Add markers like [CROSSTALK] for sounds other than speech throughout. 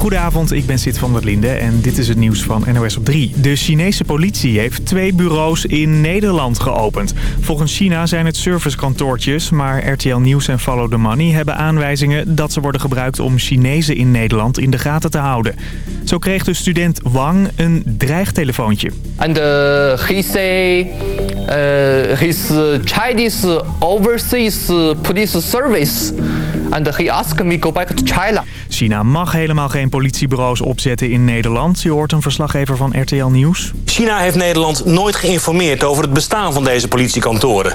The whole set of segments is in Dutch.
Goedenavond, ik ben Sid van der Linde en dit is het nieuws van NOS op 3. De Chinese politie heeft twee bureaus in Nederland geopend. Volgens China zijn het servicekantoortjes, maar RTL Nieuws en Follow the Money hebben aanwijzingen dat ze worden gebruikt om Chinezen in Nederland in de gaten te houden. Zo kreeg de student Wang een dreigtelefoontje. And uh, he say uh, his Chinese overseas police service and he asked me go back to China. China mag helemaal geen politiebureaus opzetten in Nederland. Je hoort een verslaggever van RTL Nieuws. China heeft Nederland nooit geïnformeerd over het bestaan van deze politiekantoren.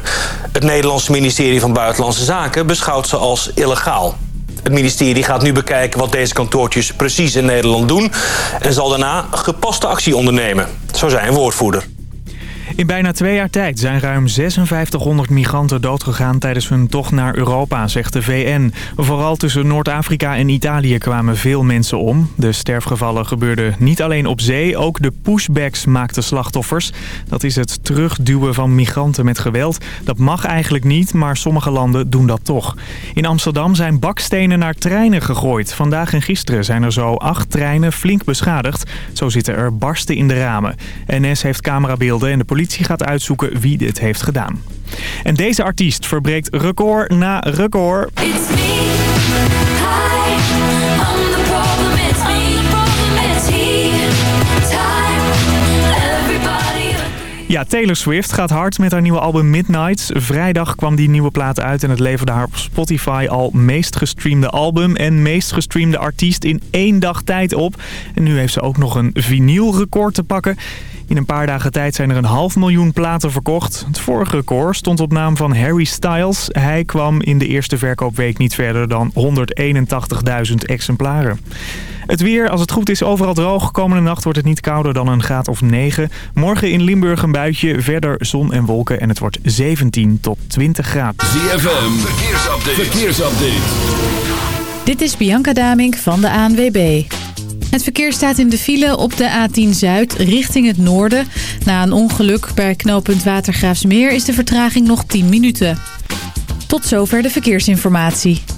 Het Nederlandse ministerie van Buitenlandse Zaken beschouwt ze als illegaal. Het ministerie gaat nu bekijken wat deze kantoortjes precies in Nederland doen... en zal daarna gepaste actie ondernemen. Zo zei een woordvoerder. In bijna twee jaar tijd zijn ruim 5600 migranten doodgegaan tijdens hun tocht naar Europa, zegt de VN. Vooral tussen Noord-Afrika en Italië kwamen veel mensen om. De sterfgevallen gebeurden niet alleen op zee, ook de pushbacks maakten slachtoffers. Dat is het terugduwen van migranten met geweld. Dat mag eigenlijk niet, maar sommige landen doen dat toch. In Amsterdam zijn bakstenen naar treinen gegooid. Vandaag en gisteren zijn er zo acht treinen flink beschadigd. Zo zitten er barsten in de ramen. NS heeft camerabeelden en de politie gaat uitzoeken wie dit heeft gedaan. En deze artiest verbreekt record na record. Ja, Taylor Swift gaat hard met haar nieuwe album Midnights. Vrijdag kwam die nieuwe plaat uit en het leverde haar op Spotify al meest gestreamde album en meest gestreamde artiest in één dag tijd op. En nu heeft ze ook nog een vinylrecord te pakken. In een paar dagen tijd zijn er een half miljoen platen verkocht. Het vorige record stond op naam van Harry Styles. Hij kwam in de eerste verkoopweek niet verder dan 181.000 exemplaren. Het weer, als het goed is, overal droog. Komende nacht wordt het niet kouder dan een graad of 9. Morgen in Limburg een buitje, verder zon en wolken en het wordt 17 tot 20 graden. ZFM, verkeersupdate. verkeersupdate. Dit is Bianca Damink van de ANWB. Het verkeer staat in de file op de A10 Zuid richting het noorden. Na een ongeluk bij knooppunt Watergraafsmeer is de vertraging nog 10 minuten. Tot zover de verkeersinformatie.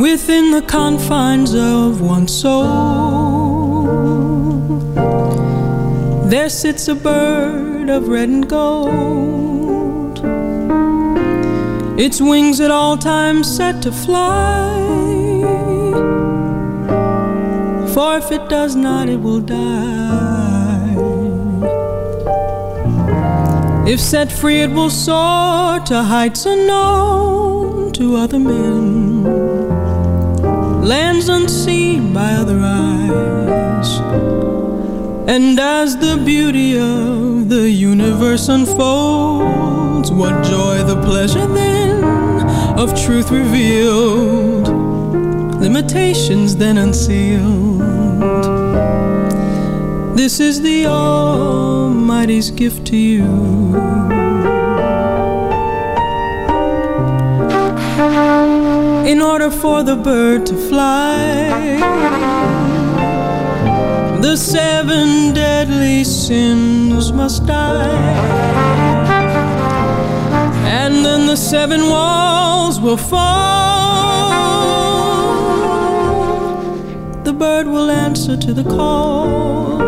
Within the confines of one soul, there sits a bird of red and gold. Its wings at all times set to fly. For if it does not, it will die. If set free, it will soar to heights unknown to other men lands unseen by other eyes. And as the beauty of the universe unfolds, what joy, the pleasure then of truth revealed, limitations then unsealed. This is the Almighty's gift to you. In order for the bird to fly. The seven deadly sins must die. And then the seven walls will fall. The bird will answer to the call.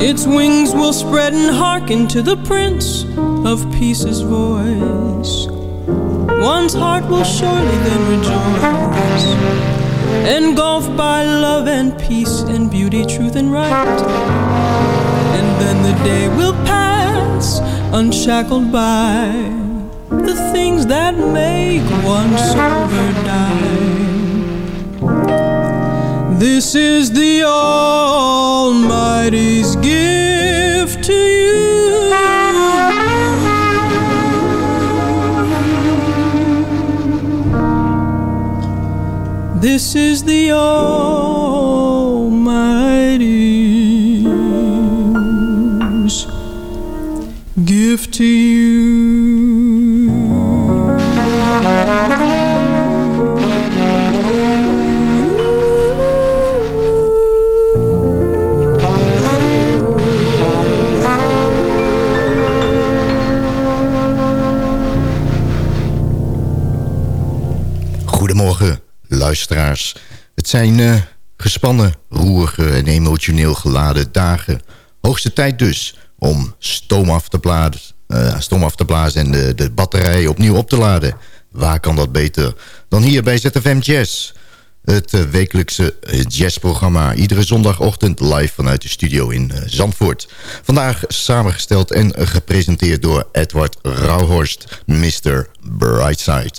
Its wings will spread and hearken to the Prince of Peace's voice one's heart will surely then rejoice. Engulfed by love and peace and beauty, truth and right. And then the day will pass, unshackled by the things that make one sober die. This is the Almighty's gift This is the Almighty's gift to you. Het zijn uh, gespannen, roerige en emotioneel geladen dagen. Hoogste tijd dus om stoom af te blazen, uh, stoom af te blazen en de, de batterij opnieuw op te laden. Waar kan dat beter dan hier bij ZFM Jazz... Het uh, wekelijkse jazzprogramma. Iedere zondagochtend live vanuit de studio in Zandvoort. Vandaag samengesteld en gepresenteerd door Edward Rauhorst, Mr. Brightside.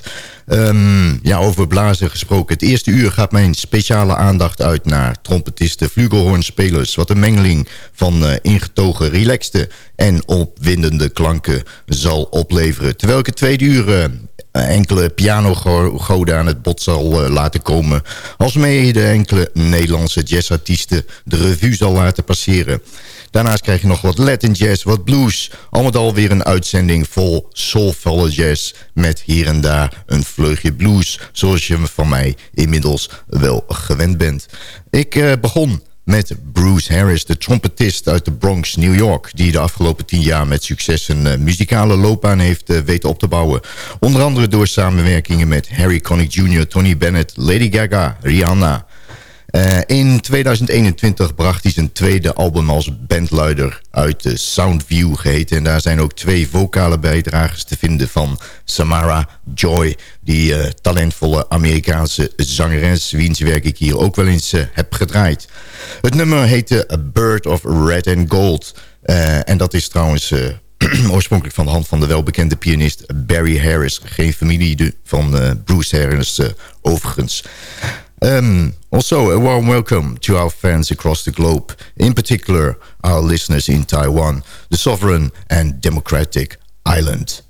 Um, ja, over blazen gesproken. Het eerste uur gaat mijn speciale aandacht uit naar trompetisten, flugelhornspelers. Wat een mengeling van uh, ingetogen, relaxte en opwindende klanken zal opleveren. Terwijl ik het tweede uur enkele pianogoden aan het bod zal uh, laten komen... als mede enkele Nederlandse jazzartiesten de revue zal laten passeren. Daarnaast krijg je nog wat Latin jazz, wat blues. Al met al weer een uitzending vol soulvolle jazz... met hier en daar een vleugje blues... zoals je van mij inmiddels wel gewend bent. Ik uh, begon met Bruce Harris, de trompetist uit de Bronx, New York... die de afgelopen tien jaar met succes een uh, muzikale loopbaan heeft uh, weten op te bouwen. Onder andere door samenwerkingen met Harry Connick Jr., Tony Bennett, Lady Gaga, Rihanna... Uh, in 2021 bracht hij zijn tweede album als bandluider uit de Soundview geheten. En daar zijn ook twee vocale bijdragers te vinden van Samara Joy. Die uh, talentvolle Amerikaanse zangeres, wiens werk ik hier ook wel eens uh, heb gedraaid. Het nummer heette A Bird of Red and Gold. en dat is trouwens... [CLEARS THROAT] oorspronkelijk van de hand van de welbekende pianist Barry Harris. Geen familie van Bruce Harris overigens. Um, also, a warm welcome to our fans across the globe, in particular our listeners in Taiwan, the sovereign and democratic island.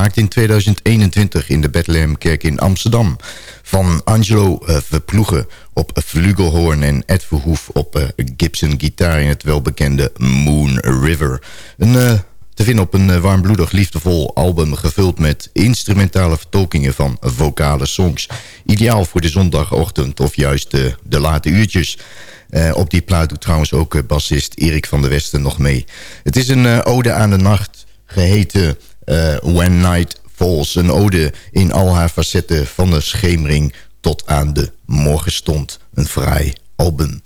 Gemaakt in 2021 in de Bethlehemkerk in Amsterdam. Van Angelo uh, Verploegen op flugelhoorn en Ed Verhoef op uh, Gibson gitaar in het welbekende Moon River. Een uh, te vinden op een warmbloedig liefdevol album... gevuld met instrumentale vertolkingen van vocale songs. Ideaal voor de zondagochtend of juist de, late uurtjes... Op die plaat doet trouwens ook bassist Erik van der Westen nog mee. Het is een ode aan de nacht, geheten When Night Falls. Een ode in al haar facetten, van de schemering tot aan de morgenstond. Een fraai album.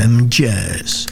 FM Jazz.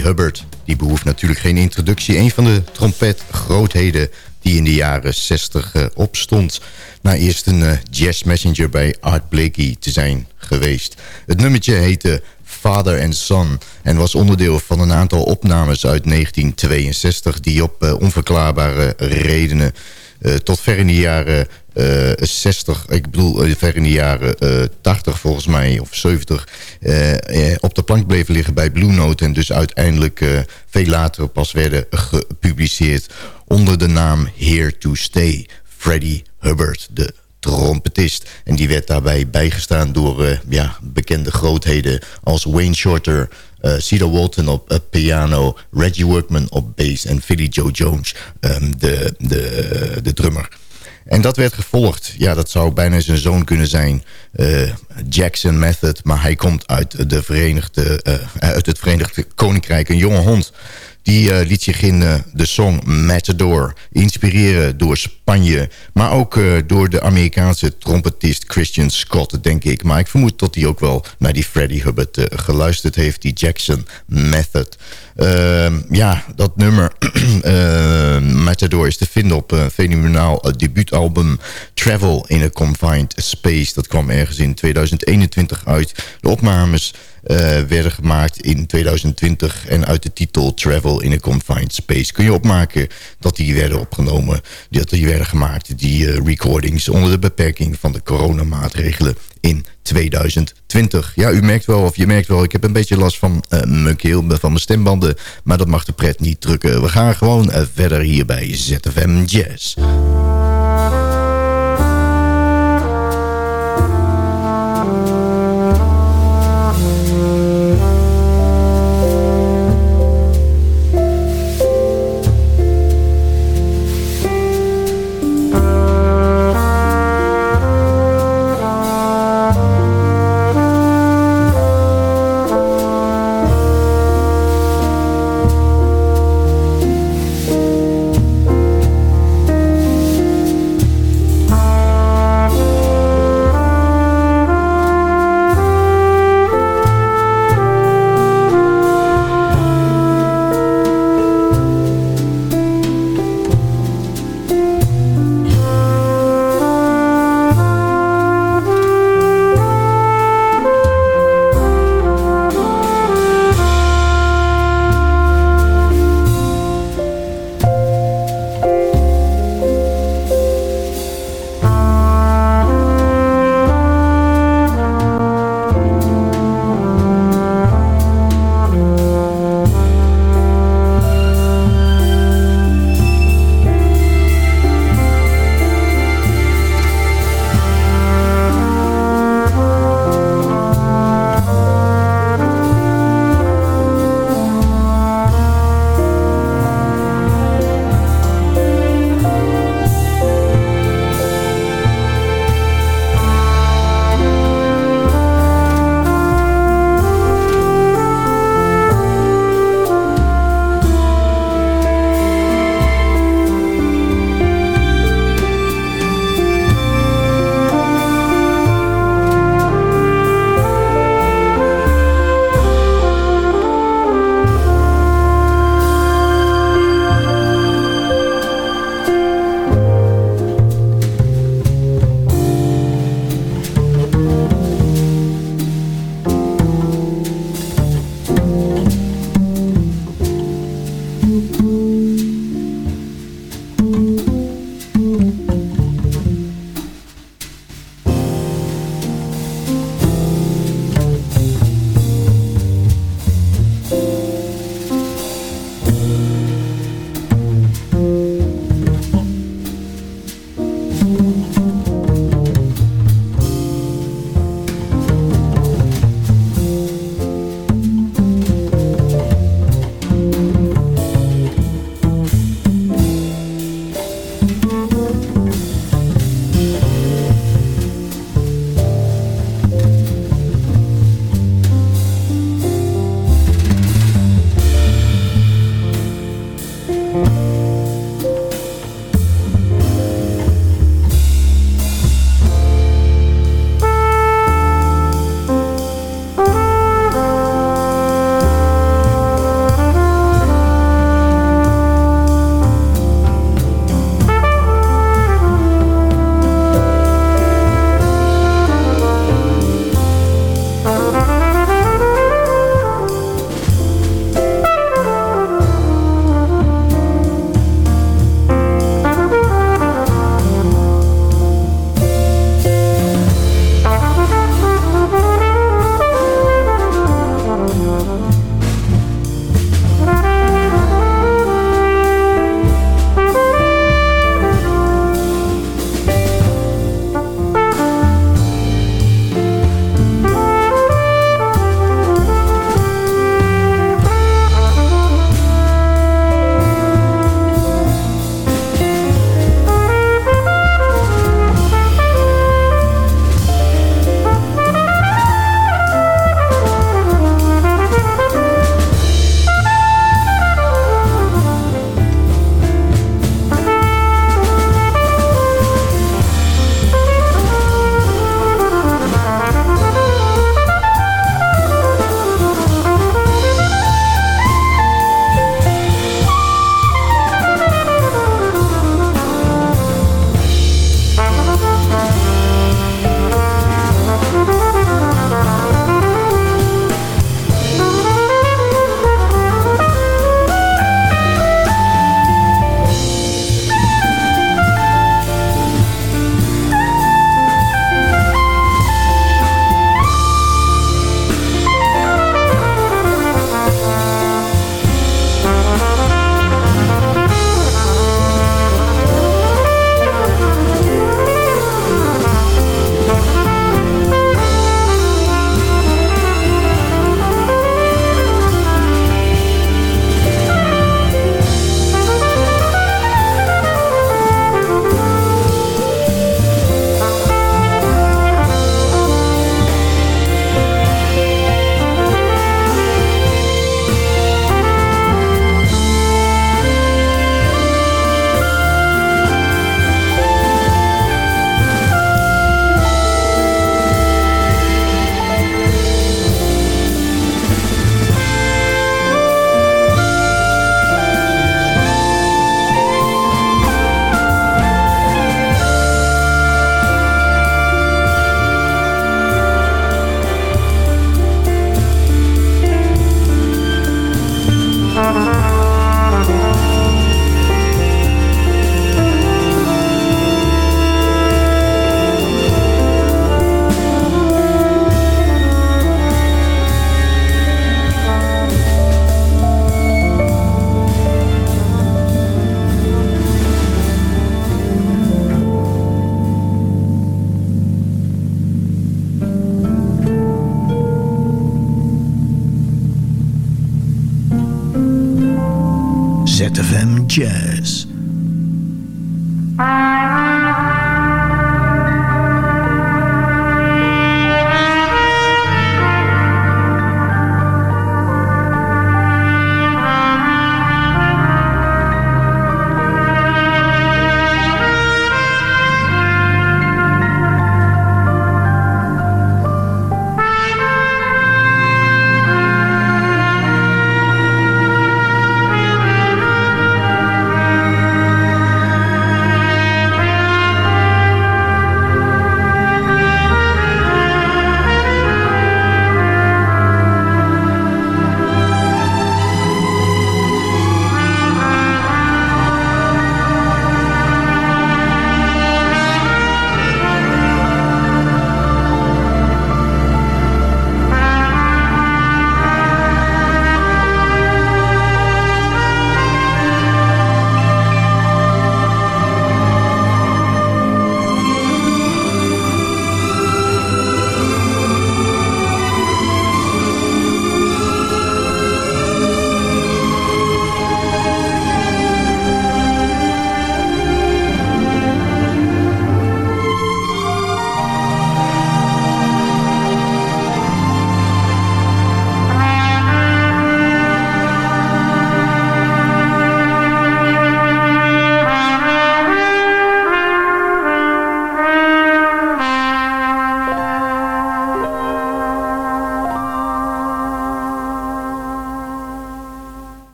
Hubbard. Die behoeft natuurlijk geen introductie. Een van de trompetgrootheden die in de jaren 60 opstond. Na eerst een jazz messenger bij Art Blakey te zijn geweest. Het nummertje heette Father and Son en was onderdeel van een aantal opnames uit 1962... die op onverklaarbare redenen tot ver in de jaren uh, eh, 60, ik bedoel uh, ver in de jaren uh, eh, 80 volgens mij, of 70, op de plank bleven liggen bij Blue Note... en dus uiteindelijk veel later pas werden gepubliceerd onder de naam Here to Stay. Freddie Hubbard, de trompetist. En die werd daarbij bijgestaan door ja, bekende grootheden als Wayne Shorter... Cedar Walton op piano, Reggie Workman op bass en Philly Joe Jones, um, de, de, de drummer. En dat werd gevolgd. Ja, dat zou bijna zijn zoon kunnen zijn. Uh, Jackson Method. Maar hij komt uit, de Verenigde, uh, uit het Verenigde Koninkrijk. Een jonge hond. Die uh, liet zich in uh, de song Matador inspireren door Spanje. Maar ook uh, door de Amerikaanse trompetist Christian Scott, denk ik. Maar ik vermoed dat hij ook wel naar die Freddie Hubbard geluisterd heeft. Die Jackson Method. Ehm, ja, dat nummer [CLEARS THROAT] Matador is te vinden op een fenomenaal debuutalbum Travel in a Confined Space. Dat kwam ergens in 2021 uit. De opnames werden gemaakt in 2020. En uit de titel Travel in a Confined Space kun je opmaken dat die werden opgenomen. Dat die werden gemaakt, die uh, recordings, onder de beperking van de coronamaatregelen in 2020. Ja, u merkt wel, of je merkt wel, ik heb een beetje last van uh, mijn keel, van mijn stembanden. Maar dat mag de pret niet drukken. We gaan gewoon verder hier bij ZFM Jazz.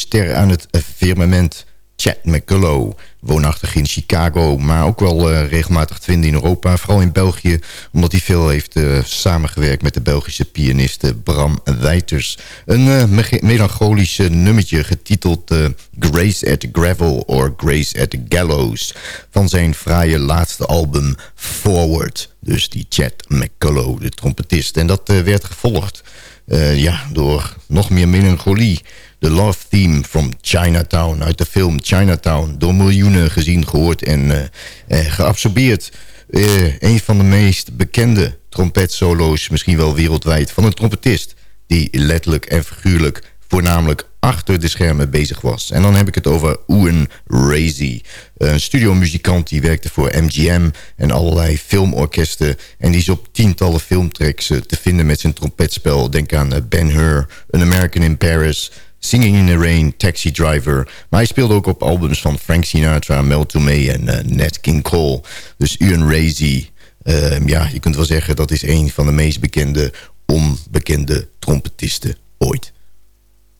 Ster aan het firmament. Chad McCullough, woonachtig in Chicago... maar ook wel uh, regelmatig te vinden in Europa. Vooral in België, omdat hij veel heeft uh, samengewerkt... met de Belgische pianiste Bram Wijters. Een uh, melancholisch nummertje getiteld... Grace at the Gravel or Grace at the Gallows... van zijn fraaie laatste album Forward. Dus die Chad McCullough, de trompetist. En dat werd gevolgd ja, door nog meer melancholie... The Love Theme from Chinatown uit de film Chinatown. Door miljoenen gezien, gehoord en uh, geabsorbeerd. Een van de meest bekende trompetsolo's, misschien wel wereldwijd... van een trompetist die letterlijk en figuurlijk voornamelijk achter de schermen bezig was. En dan heb ik het over Owen Razy. Een studiomuzikant die werkte voor MGM en allerlei filmorkesten. En die is op tientallen filmtracks te vinden met zijn trompetspel. Denk aan Ben Hur, An American in Paris... Singing in the Rain, Taxi Driver. Maar hij speelde ook op albums van Frank Sinatra, Mel Tormé en uh, Nat King Cole. Dus Ian Razy, uh, ja, je kunt wel zeggen dat is een van de meest bekende, onbekende trompetisten ooit.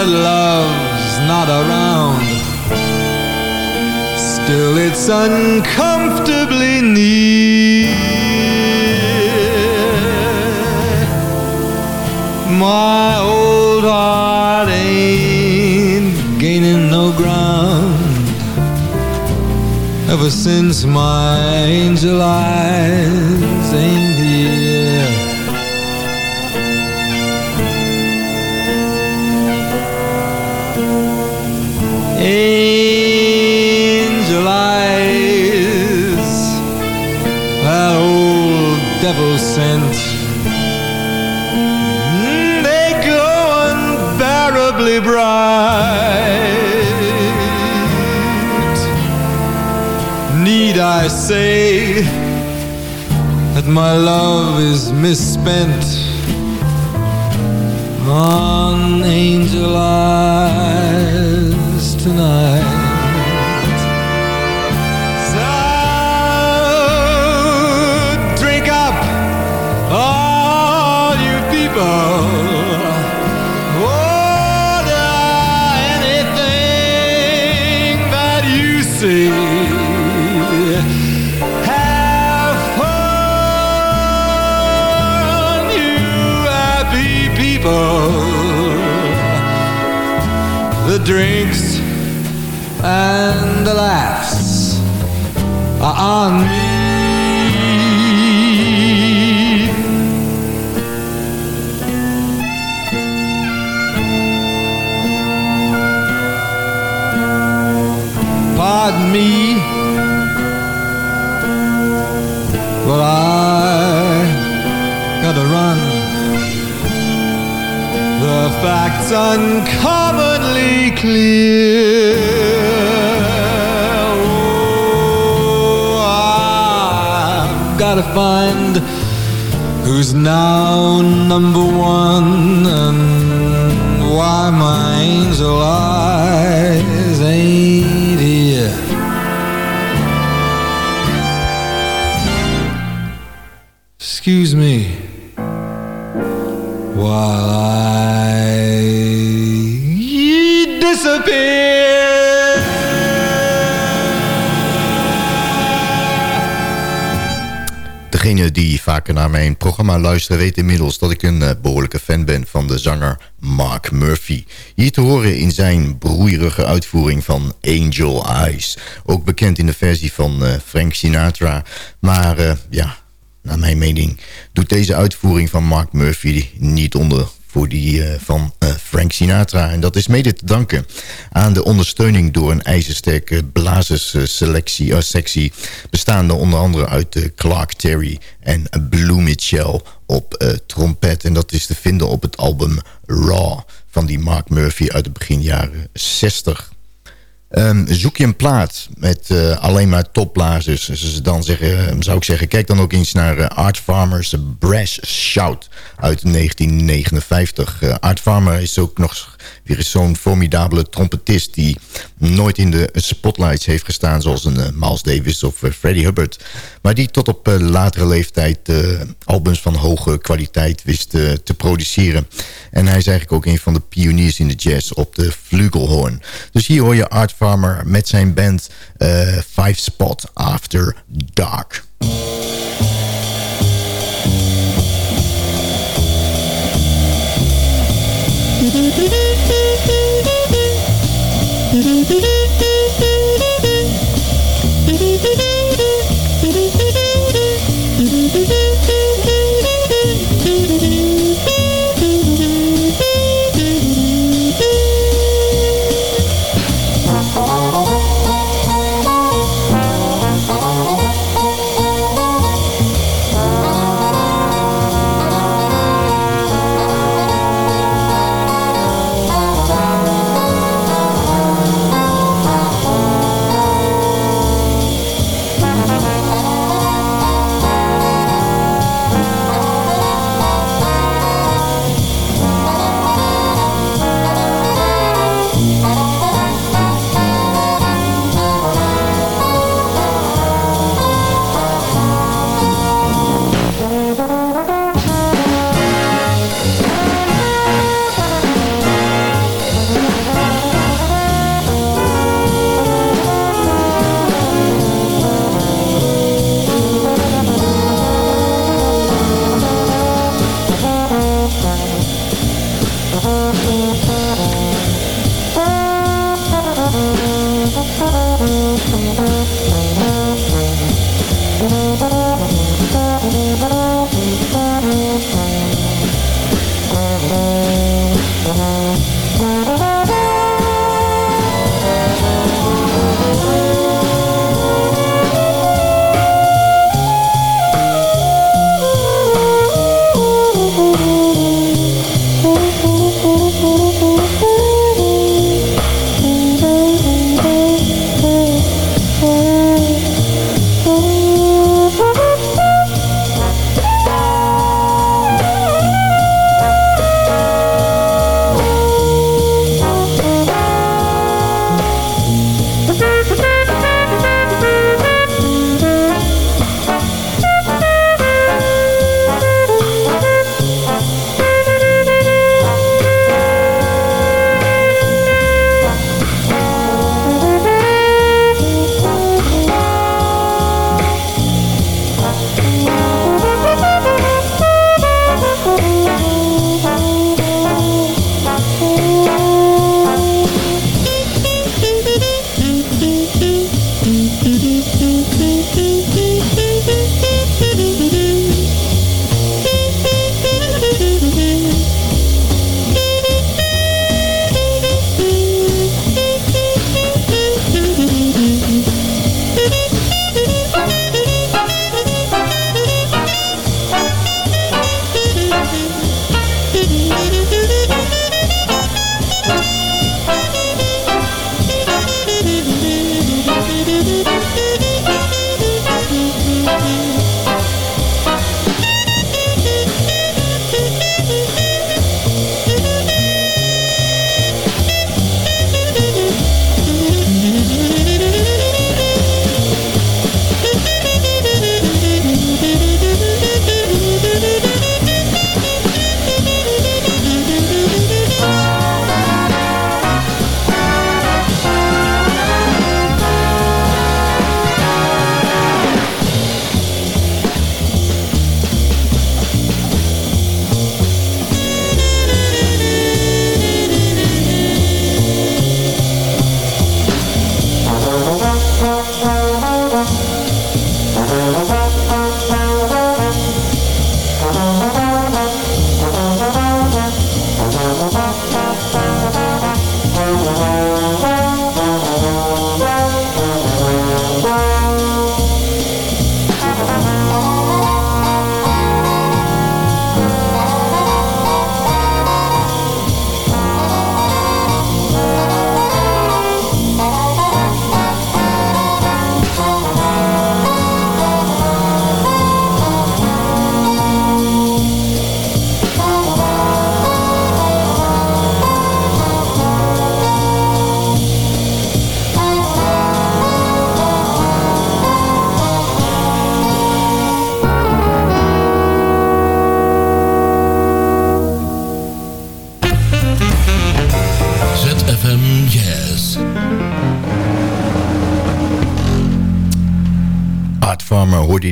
that love's not around. Still, it's uncomfortably near. My old heart ain't gaining no ground ever since my angel eyes sent mm, They glow unbearably bright Need I say That my love is misspent On angel eyes tonight. The drinks and the laughs are on me. Pardon me, facts uncommonly clear. I've gotta find who's now number one and why my angel eyes ain't here. Excuse me while I naar mijn programma luisteren weet inmiddels dat ik een eh, behoorlijke fan ben van de zanger Mark Murphy. Hier te horen in zijn broeierige uitvoering van Angel Eyes. Ook bekend in de versie van eh, Frank Sinatra. Maar eh, ja, naar mijn mening doet deze uitvoering van Mark Murphy niet onder voor die uh, van uh, Frank Sinatra. En dat is mede te danken aan de ondersteuning door een ijzersterke blazersselectie, uh, sectie, bestaande onder andere uit Clark Terry en Blue Mitchell op trompet. En dat is te vinden op het album Raw van die Mark Murphy uit de begin jaren 60. Um, zoek je een plaat met uh, alleen maar topblazers. Dus dan zeggen, zou ik zeggen, kijk dan ook eens naar uh, Art Farmer's Brass Shout uit 1959. Uh, Art Farmer is ook nog Weer is zo'n formidabele trompetist... die nooit in de spotlights heeft gestaan... zoals een eh, Miles Davis of eh, Freddie Hubbard. Maar die tot op eh, latere leeftijd albums van hoge kwaliteit wist te produceren. En hij is eigenlijk ook een van de pioniers in de jazz op de flugelhorn. Dus hier hoor je Art Farmer met zijn band Five Spot After Dark. [LAUGHS]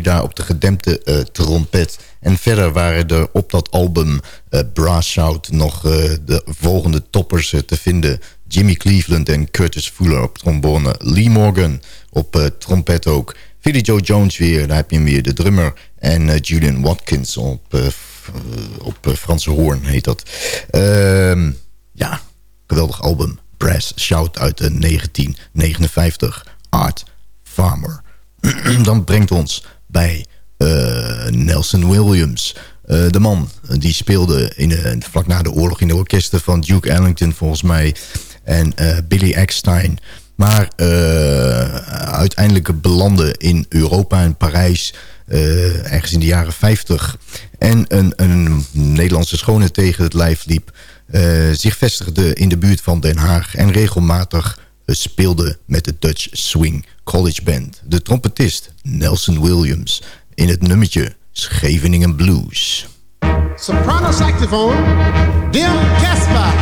daar op de gedempte uh, trompet. En verder waren er op dat album uh, Brass Shout nog de volgende toppers te vinden. Jimmy Cleveland en Curtis Fuller op trombone. Lee Morgan op trompet ook. Philly Joe Jones weer, daar heb je hem weer, de drummer. En Julian Watkins op, op Franse hoorn heet dat. Ehm, ja, geweldig album. Brass Shout uit 1959. Art Farmer. [CLEARS THROAT] Dan brengt ons bij uh, Nelson Williams. Uh, de man die speelde in, vlak na de oorlog in de orkesten van Duke Ellington volgens mij. En Billy Eckstein. Maar uiteindelijk belandde in Europa en Parijs. ergens in de jaren 50. En een, een Nederlandse schone tegen het lijf liep. zich vestigde in de buurt van Den Haag. En regelmatig speelde met de Dutch Swing College Band. De trompetist Nelson Williams in het nummertje Scheveningen Blues. Soprano saxophone, Dim Casper.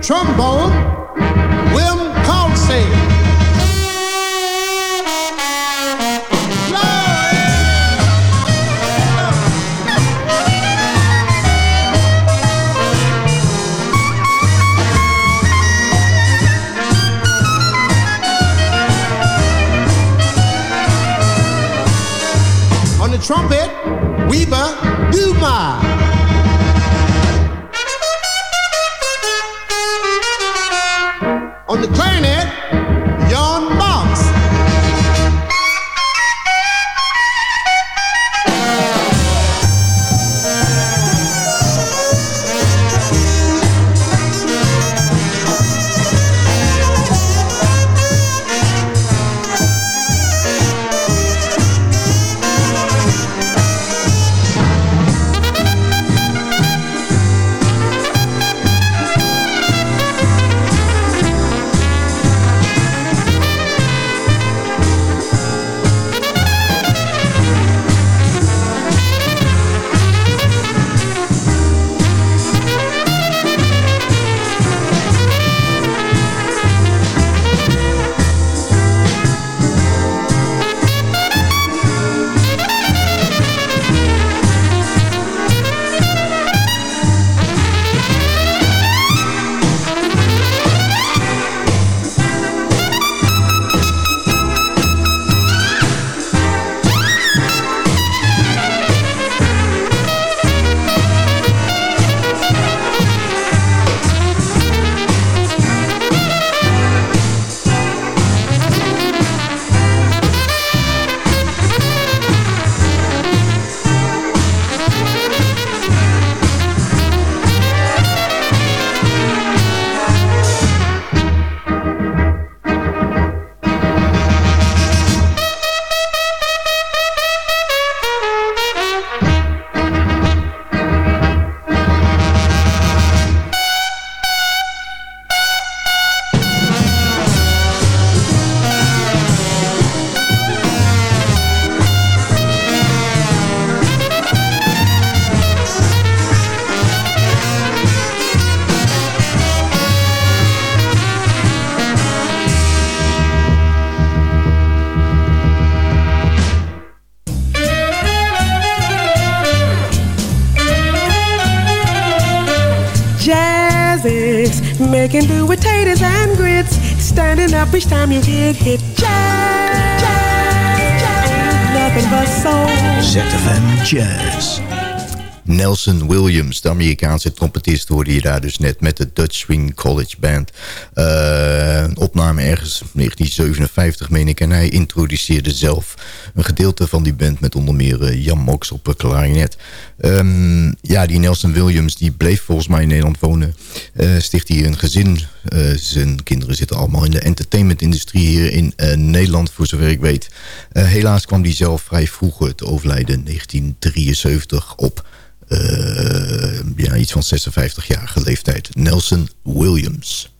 Trombone, each time you get hit. Jazz, jazz, jazz. Nothing but soul. ZFM Jazz. Nelson Williams, de Amerikaanse trompetist... hoorde je daar dus net met de Dutch Swing College Band. Uh, opname ergens 1957, meen ik. En hij introduceerde zelf een gedeelte van die band... met onder meer eh, Jan Mox op klarinet. Um, ja, die Nelson Williams die bleef volgens mij in Nederland wonen. Uh, sticht hier een gezin. zijn kinderen zitten allemaal in de entertainmentindustrie hier in Nederland... voor zover ik weet. helaas kwam hij zelf vrij vroeg te overlijden in 1973 op ja, iets van 56-jarige leeftijd. Nelson Williams.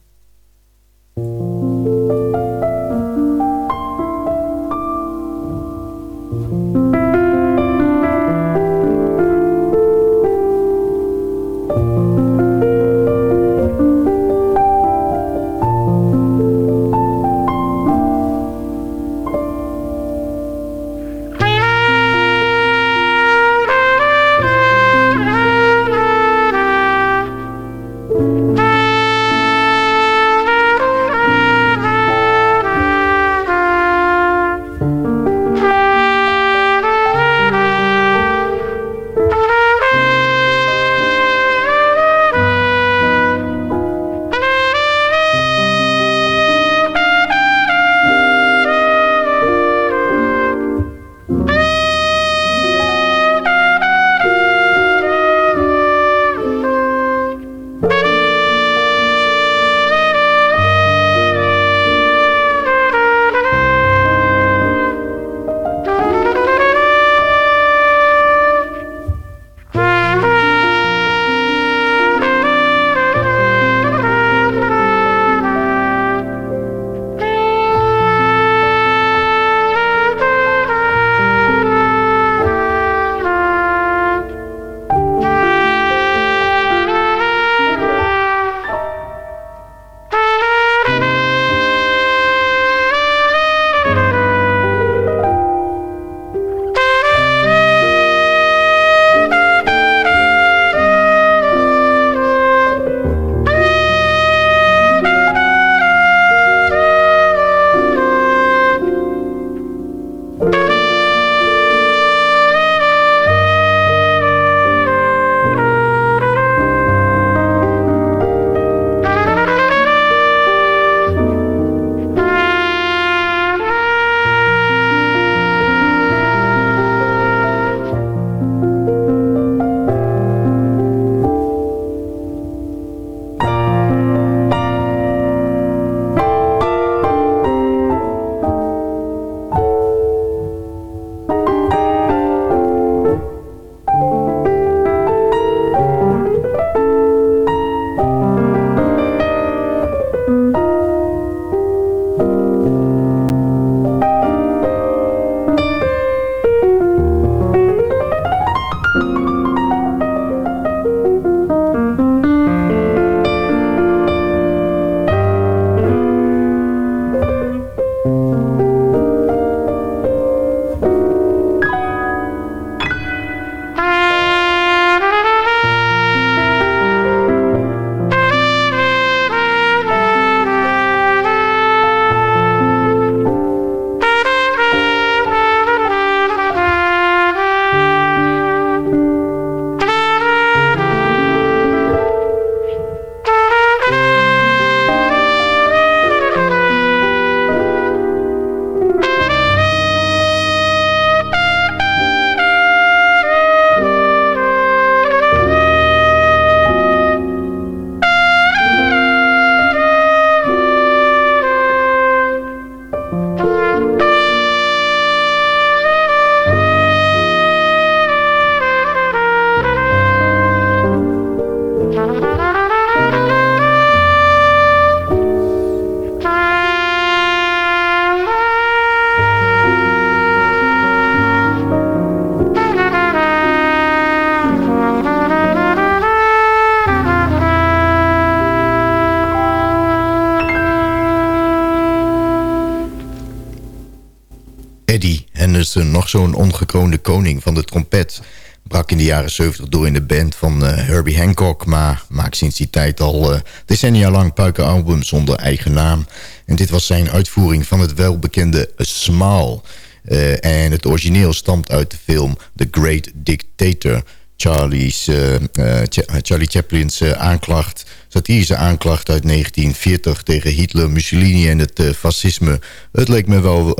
Henderson, nog zo'n ongekroonde koning van de trompet... brak in de jaren 70 door in de band van uh, Herbie Hancock... maar maakt sinds die tijd al uh, decennia lang puikenalbums zonder eigen naam. En dit was zijn uitvoering van het welbekende Smile... Uh, en het origineel stamt uit de film The Great Dictator... Charlie's, uh, uh, Charlie Chaplin's aanklacht satirische aanklacht uit 1940 tegen Hitler, Mussolini en het fascisme. Het leek me wel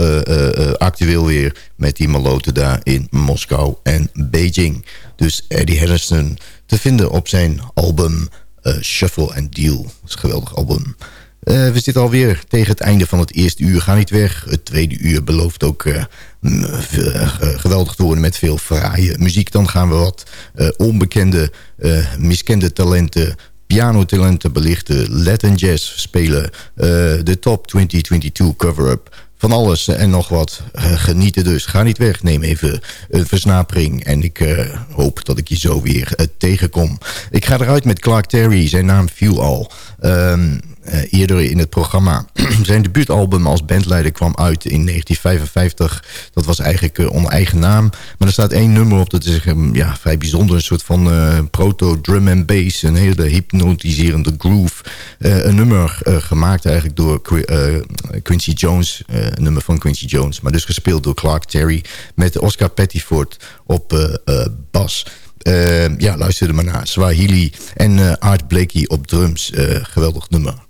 actueel weer met die maloten daar in Moskou en Beijing. Dus Eddie Harrison te vinden op zijn album Shuffle and Deal. Dat is geweldig album. We zitten alweer tegen het einde van het eerste uur. Ga niet weg. Het tweede uur belooft ook geweldig te worden met veel fraaie muziek. Dan gaan we wat onbekende, miskende talenten pianotalenten belichten, Latin jazz spelen, de Top 2022 cover-up. Van alles en nog wat. Genieten dus. Ga niet weg. Neem even een versnapering. En ik hoop dat ik je zo weer tegenkom. Ik ga eruit met Clark Terry. Zijn naam viel al. Um, eerder in het programma. [CLEARS THROAT] Zijn debuutalbum als bandleider kwam uit in 1955. Dat was eigenlijk uh, onder eigen naam. Maar er staat één nummer op, dat is um, ja, vrij bijzonder. Een soort van uh, proto-drum and bass. Een hele hypnotiserende groove. een nummer gemaakt eigenlijk door Quincy Jones. een nummer van Quincy Jones. Maar dus gespeeld door Clark Terry. Met Oscar Pettiford op bas. Uh, ja, luister er maar naar. Swahili en uh, Art Blakey op drums. Geweldig nummer.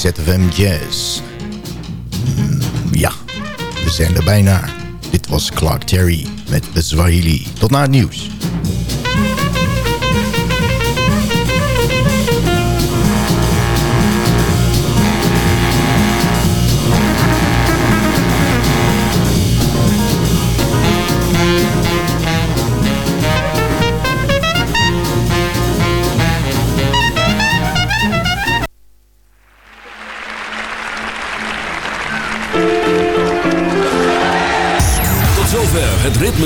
ZFM Jazz. Hmm, ja, we zijn er bijna. Dit was Clark Terry met de Swahili. Tot na het nieuws.